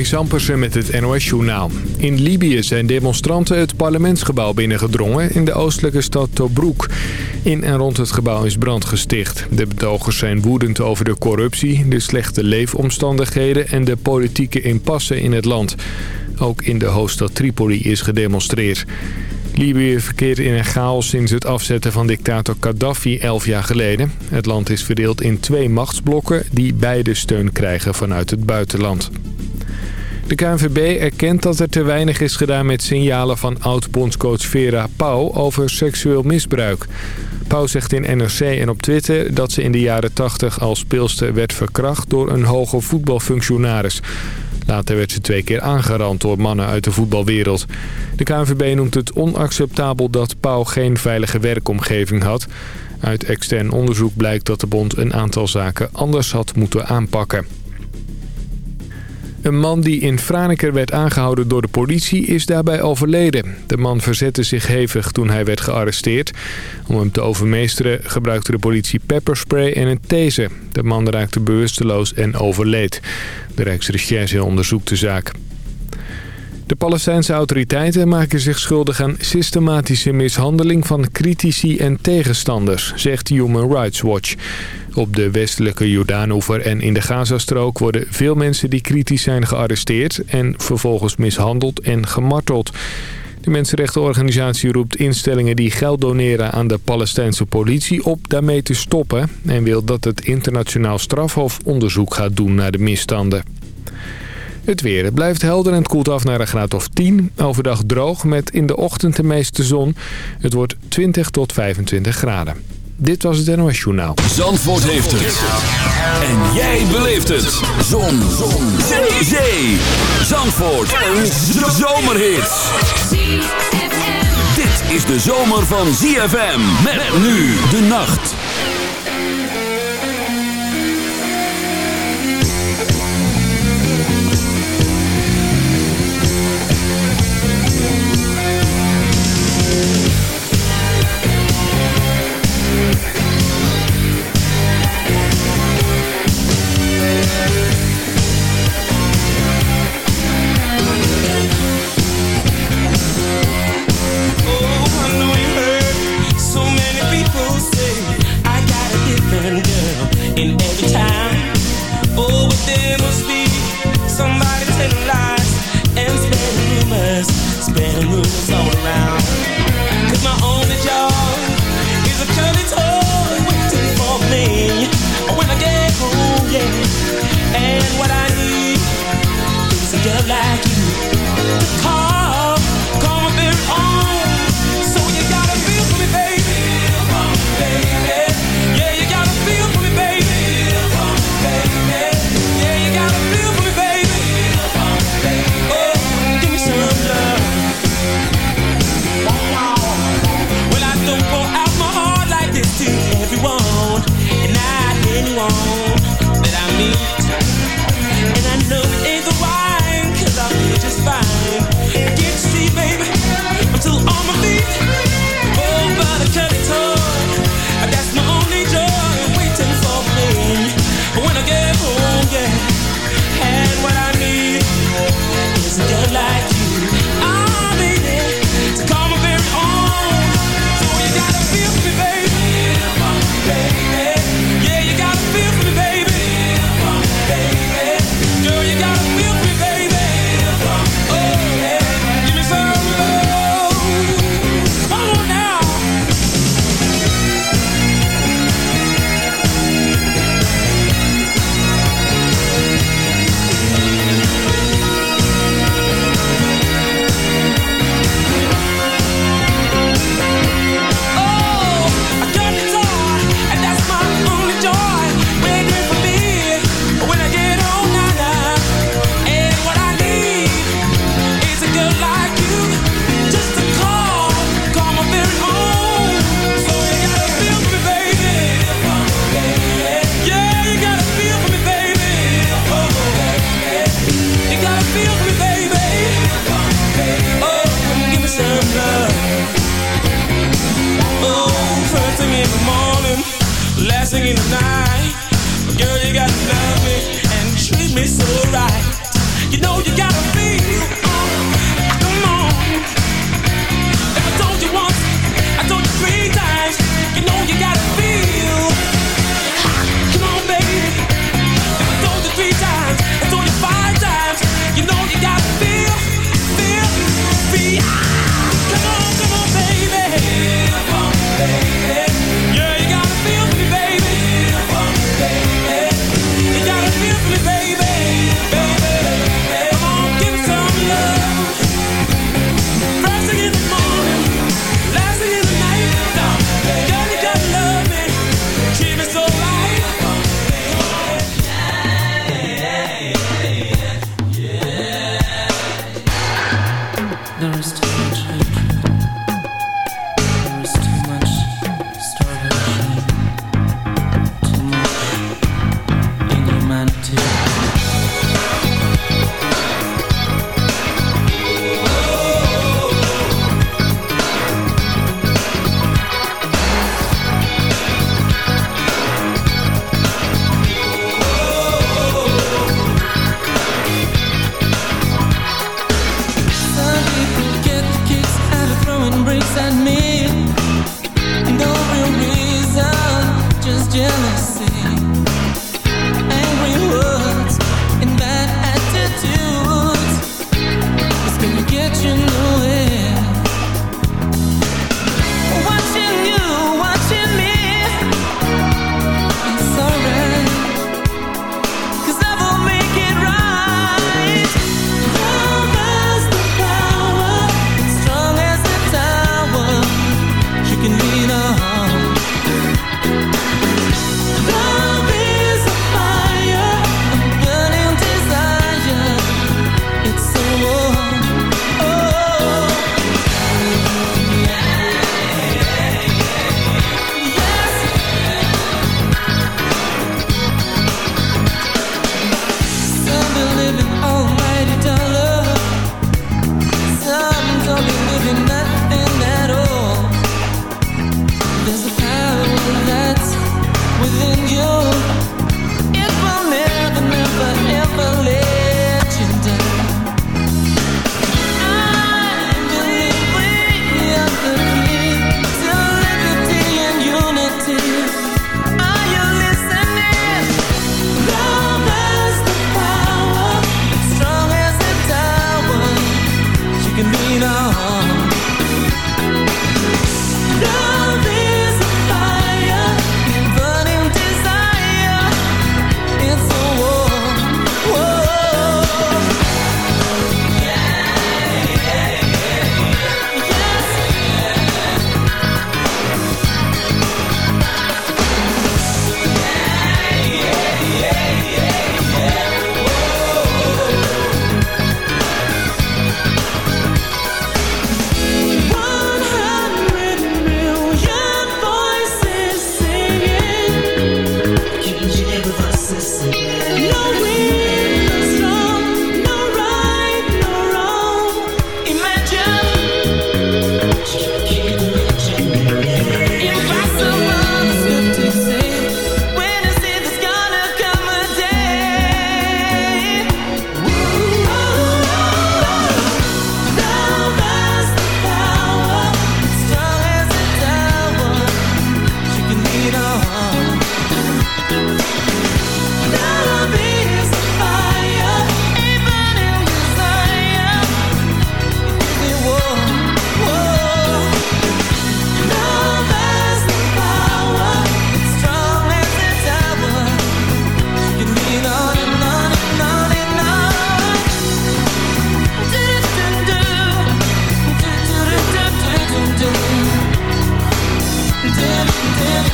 Zampersen met het NOS-journaal. In Libië zijn demonstranten het parlementsgebouw binnengedrongen in de oostelijke stad Tobruk. In en rond het gebouw is brand gesticht. De betogers zijn woedend over de corruptie, de slechte leefomstandigheden en de politieke impasse in het land. Ook in de hoofdstad Tripoli is gedemonstreerd. Libië verkeert in een chaos sinds het afzetten van dictator Gaddafi elf jaar geleden. Het land is verdeeld in twee machtsblokken die beide steun krijgen vanuit het buitenland. De KNVB erkent dat er te weinig is gedaan met signalen van oud-bondscoach Vera Pauw over seksueel misbruik. Pauw zegt in NRC en op Twitter dat ze in de jaren 80 als speelster werd verkracht door een hoge voetbalfunctionaris. Later werd ze twee keer aangerand door mannen uit de voetbalwereld. De KNVB noemt het onacceptabel dat Pauw geen veilige werkomgeving had. Uit extern onderzoek blijkt dat de bond een aantal zaken anders had moeten aanpakken. Een man die in Franeker werd aangehouden door de politie is daarbij overleden. De man verzette zich hevig toen hij werd gearresteerd. Om hem te overmeesteren gebruikte de politie pepperspray en een taser. De man raakte bewusteloos en overleed. De Rijksrecherche onderzoekt de zaak. De Palestijnse autoriteiten maken zich schuldig aan systematische mishandeling van critici en tegenstanders, zegt Human Rights Watch. Op de westelijke Jordaanoever en in de Gazastrook worden veel mensen die kritisch zijn gearresteerd en vervolgens mishandeld en gemarteld. De mensenrechtenorganisatie roept instellingen die geld doneren aan de Palestijnse politie op daarmee te stoppen... en wil dat het internationaal strafhof onderzoek gaat doen naar de misstanden. Het weer. Blijft helder en koelt af naar een graad of 10. Overdag droog met in de ochtend de meeste zon. Het wordt 20 tot 25 graden. Dit was het NOS Journaal. Zandvoort heeft het. En jij beleeft het. Zon. zon. Zee. Zee. Zandvoort. Een zomerhit. Dit is de zomer van ZFM. Met nu de nacht.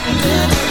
Good.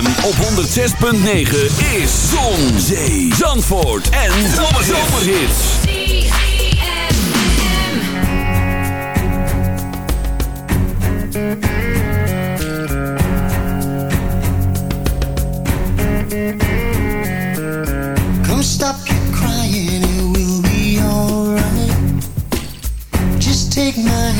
ZFM op 106.9 is Zon, Zee, Zandvoort en Zomerhits. Come stop crying, it will be alright. Just take my hand.